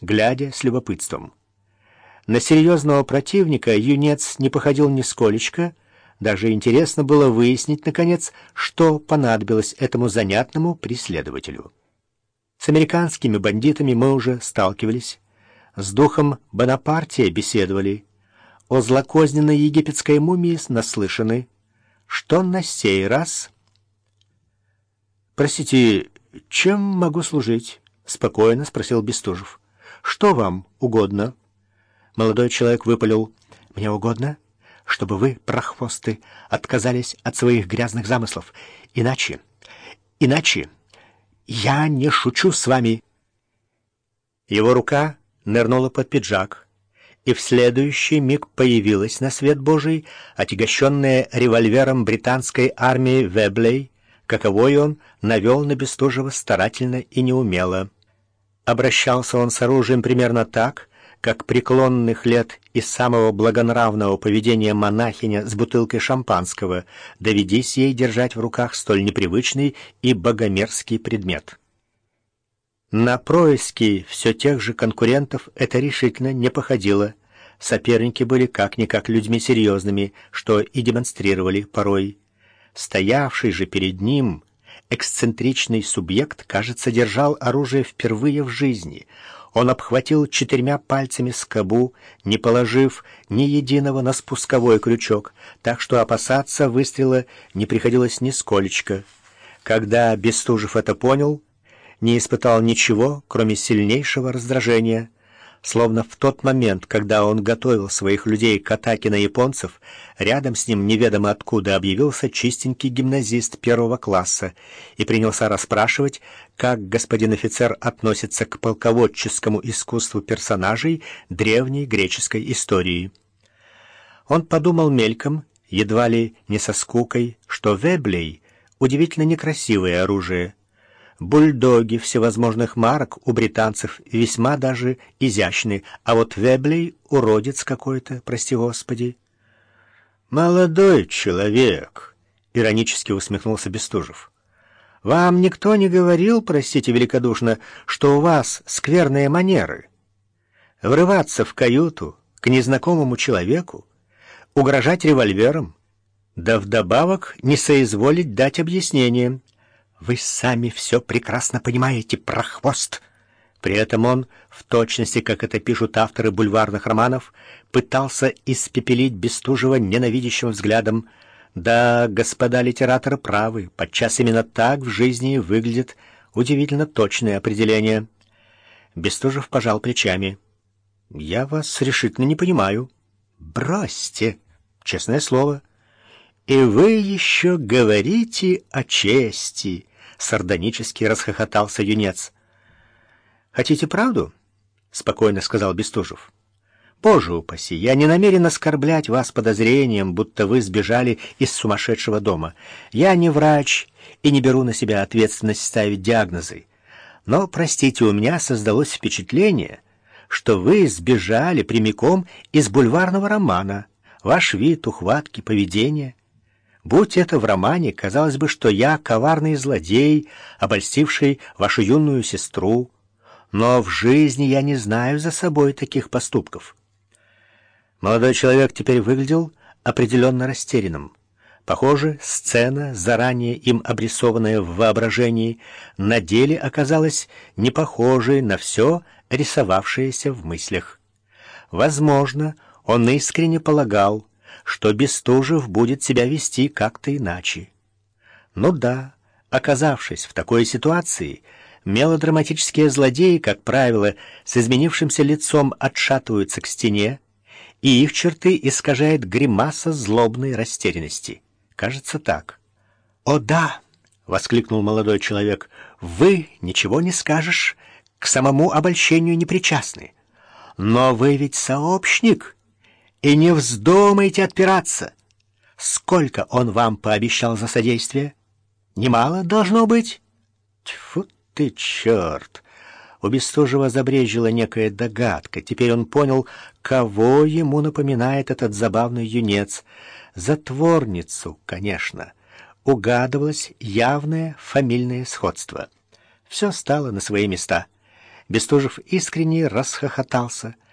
глядя с любопытством. На серьезного противника юнец не походил нисколечко, даже интересно было выяснить, наконец, что понадобилось этому занятному преследователю. С американскими бандитами мы уже сталкивались, с духом Бонапартия беседовали, о злокозненной египетской мумии наслышаны. Что на сей раз? «Простите, чем могу служить?» — спокойно спросил Бестужев. «Что вам угодно?» Молодой человек выпалил. «Мне угодно, чтобы вы, прохвосты, отказались от своих грязных замыслов. Иначе, иначе я не шучу с вами». Его рука нырнула под пиджак, и в следующий миг появилась на свет Божий, отягощенная револьвером британской армии Веблей, каковой он навел на Бестужева старательно и неумело. Обращался он с оружием примерно так, как преклонных лет и самого благонравного поведения монахиня с бутылкой шампанского, доведись ей держать в руках столь непривычный и богомерзкий предмет. На происки все тех же конкурентов это решительно не походило. Соперники были как-никак людьми серьезными, что и демонстрировали порой. Стоявший же перед ним эксцентричный субъект, кажется, держал оружие впервые в жизни. Он обхватил четырьмя пальцами скобу, не положив ни единого на спусковой крючок, так что опасаться выстрела не приходилось нисколечко. Когда Бестужев это понял, не испытал ничего, кроме сильнейшего раздражения — Словно в тот момент, когда он готовил своих людей к атаке на японцев, рядом с ним неведомо откуда объявился чистенький гимназист первого класса и принялся расспрашивать, как господин офицер относится к полководческому искусству персонажей древней греческой истории. Он подумал мельком, едва ли не со скукой, что Веблей — удивительно некрасивое оружие — Бульдоги всевозможных марок у британцев весьма даже изящны, а вот Веблей — уродец какой-то, прости господи. «Молодой человек», — иронически усмехнулся Бестужев, — «вам никто не говорил, простите великодушно, что у вас скверные манеры? Врываться в каюту к незнакомому человеку, угрожать револьвером, да вдобавок не соизволить дать объяснение». Вы сами все прекрасно понимаете, прохвост. При этом он, в точности, как это пишут авторы бульварных романов, пытался испепелить Бестужева ненавидящим взглядом. Да, господа литераторы правы, подчас именно так в жизни выглядит удивительно точное определение. Бестужев пожал плечами. «Я вас решительно не понимаю». «Бросьте, честное слово». «И вы еще говорите о чести». Сардонически расхохотался юнец. «Хотите правду?» — спокойно сказал Бестужев. «Боже упаси, я не намерен оскорблять вас подозрением, будто вы сбежали из сумасшедшего дома. Я не врач и не беру на себя ответственность ставить диагнозы. Но, простите, у меня создалось впечатление, что вы сбежали прямиком из бульварного романа. Ваш вид, ухватки, поведение — Будь это в романе, казалось бы, что я коварный злодей, обольстивший вашу юную сестру, но в жизни я не знаю за собой таких поступков. Молодой человек теперь выглядел определенно растерянным. Похоже, сцена, заранее им обрисованная в воображении, на деле оказалась не похожей на все, рисовавшееся в мыслях. Возможно, он искренне полагал, что Бестужев будет себя вести как-то иначе. Ну да, оказавшись в такой ситуации, мелодраматические злодеи, как правило, с изменившимся лицом отшатываются к стене, и их черты искажает гримаса злобной растерянности. Кажется так. «О да!» — воскликнул молодой человек. «Вы ничего не скажешь, к самому обольщению не причастны. Но вы ведь сообщник!» И не вздумайте отпираться. Сколько он вам пообещал за содействие? Немало должно быть? Тьфу ты, черт! У Бестужева забрежила некая догадка. Теперь он понял, кого ему напоминает этот забавный юнец. Затворницу, конечно. Угадывалось явное фамильное сходство. Все стало на свои места — Бестужев искренне расхохотался.